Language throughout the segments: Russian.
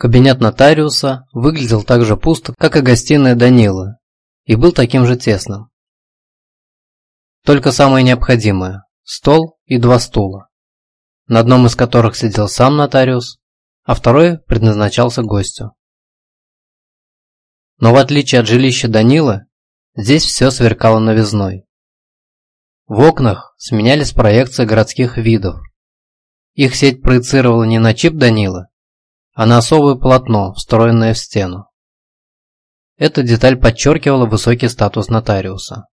Кабинет нотариуса выглядел так же пусто, как и гостиная Данилы, и был таким же тесным. Только самое необходимое – стол и два стула, на одном из которых сидел сам нотариус, а второй предназначался гостю. Но в отличие от жилища Данилы, здесь все сверкало новизной. В окнах сменялись проекции городских видов. Их сеть проецировала не на чип Данилы, а на особое полотно, встроенное в стену. Эта деталь подчеркивала высокий статус нотариуса.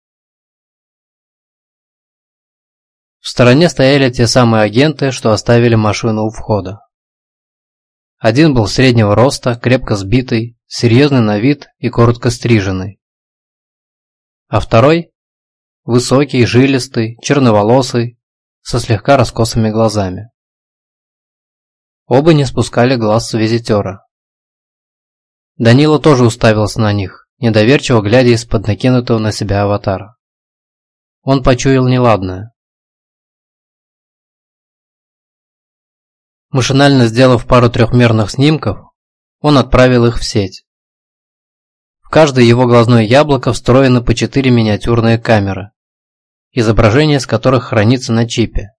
В стороне стояли те самые агенты, что оставили машину у входа. Один был среднего роста, крепко сбитый, серьезный на вид и коротко стриженный. А второй – высокий, жилистый, черноволосый, со слегка раскосыми глазами. Оба не спускали глаз с визитера. Данила тоже уставился на них, недоверчиво глядя из-под накинутого на себя аватара. Он почуял неладное. Машинально сделав пару трехмерных снимков, он отправил их в сеть. В каждое его глазное яблоко встроено по четыре миниатюрные камеры, изображение с которых хранится на чипе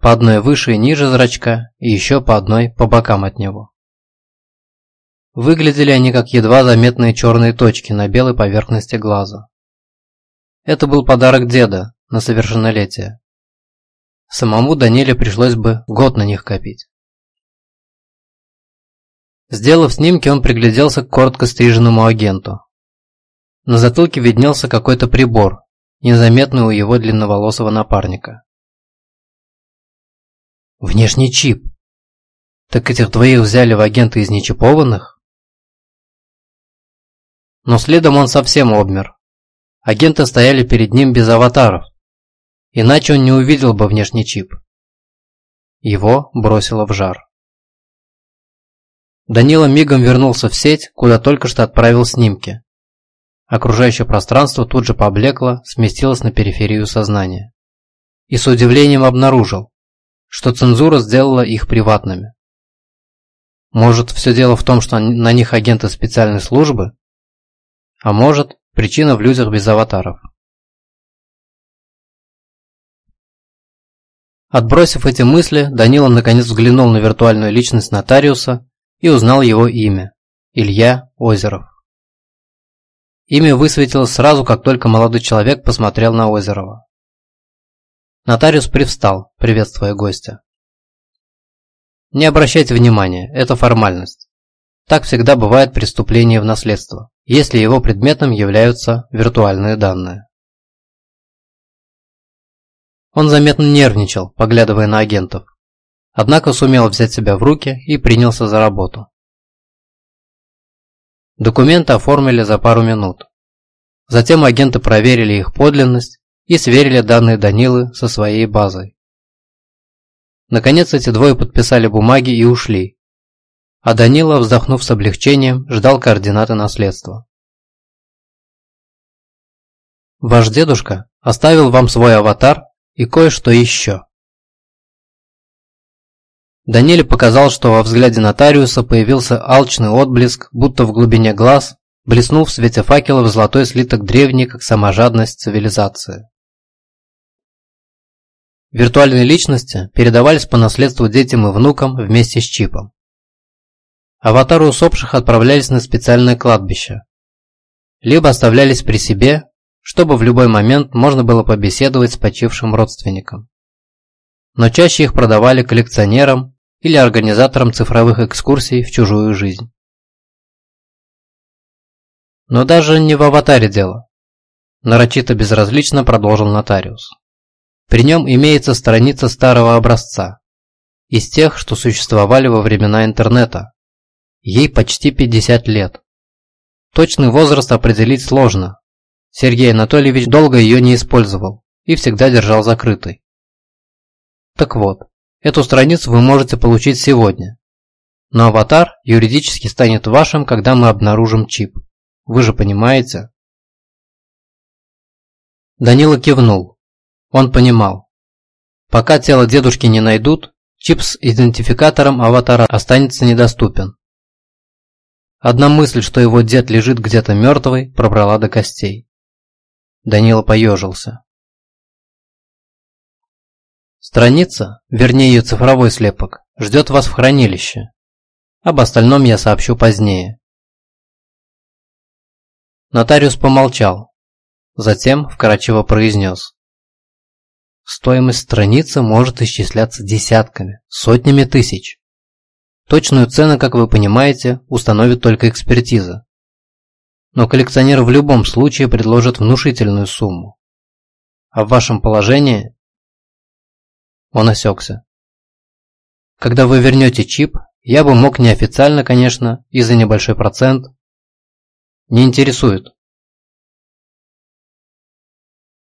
по одной выше и ниже зрачка и еще по одной по бокам от него. Выглядели они как едва заметные черные точки на белой поверхности глаза. Это был подарок деда на совершеннолетие. Самому Даниле пришлось бы год на них копить. Сделав снимки, он пригляделся к коротко стриженному агенту. На затылке виднелся какой-то прибор, незаметный у его длинноволосого напарника. Внешний чип. Так этих двоих взяли в агенты из нечипованных? Но следом он совсем обмер. Агенты стояли перед ним без аватаров. Иначе он не увидел бы внешний чип. Его бросило в жар. Данила мигом вернулся в сеть, куда только что отправил снимки. Окружающее пространство тут же поблекло, сместилось на периферию сознания. И с удивлением обнаружил, что цензура сделала их приватными. Может, все дело в том, что на них агенты специальной службы? А может, причина в людях без аватаров. Отбросив эти мысли, Данила наконец взглянул на виртуальную личность нотариуса и узнал его имя – Илья Озеров. Имя высветилось сразу, как только молодой человек посмотрел на Озерова. Нотариус привстал, приветствуя гостя. Не обращайте внимания, это формальность. Так всегда бывает преступление в наследство, если его предметом являются виртуальные данные. Он заметно нервничал, поглядывая на агентов, однако сумел взять себя в руки и принялся за работу. Документы оформили за пару минут. Затем агенты проверили их подлинность и сверили данные Данилы со своей базой. Наконец эти двое подписали бумаги и ушли, а Данила, вздохнув с облегчением, ждал координаты наследства. Ваш дедушка оставил вам свой аватар и кое-что еще. Даниле показал, что во взгляде нотариуса появился алчный отблеск, будто в глубине глаз блеснул в свете факелов золотой слиток древней, как саможадность цивилизации. Виртуальные личности передавались по наследству детям и внукам вместе с чипом. Аватары усопших отправлялись на специальное кладбище, либо оставлялись при себе, чтобы в любой момент можно было побеседовать с почившим родственником. Но чаще их продавали коллекционерам или организаторам цифровых экскурсий в чужую жизнь. Но даже не в аватаре дело. Нарочито безразлично продолжил нотариус. При нем имеется страница старого образца, из тех, что существовали во времена интернета. Ей почти 50 лет. Точный возраст определить сложно. Сергей Анатольевич долго ее не использовал и всегда держал закрытой. Так вот, эту страницу вы можете получить сегодня. Но аватар юридически станет вашим, когда мы обнаружим чип. Вы же понимаете? Данила кивнул. Он понимал. Пока тело дедушки не найдут, чип с идентификатором аватара останется недоступен. Одна мысль, что его дед лежит где-то мертвый, пробрала до костей. Данила поежился. Страница, вернее ее цифровой слепок, ждет вас в хранилище. Об остальном я сообщу позднее. Нотариус помолчал, затем вкратчиво произнес. Стоимость страницы может исчисляться десятками, сотнями тысяч. Точную цену, как вы понимаете, установит только экспертиза. Но коллекционер в любом случае предложит внушительную сумму. А в вашем положении он осекся. Когда вы вернете чип, я бы мог неофициально, конечно, и за небольшой процент. Не интересует.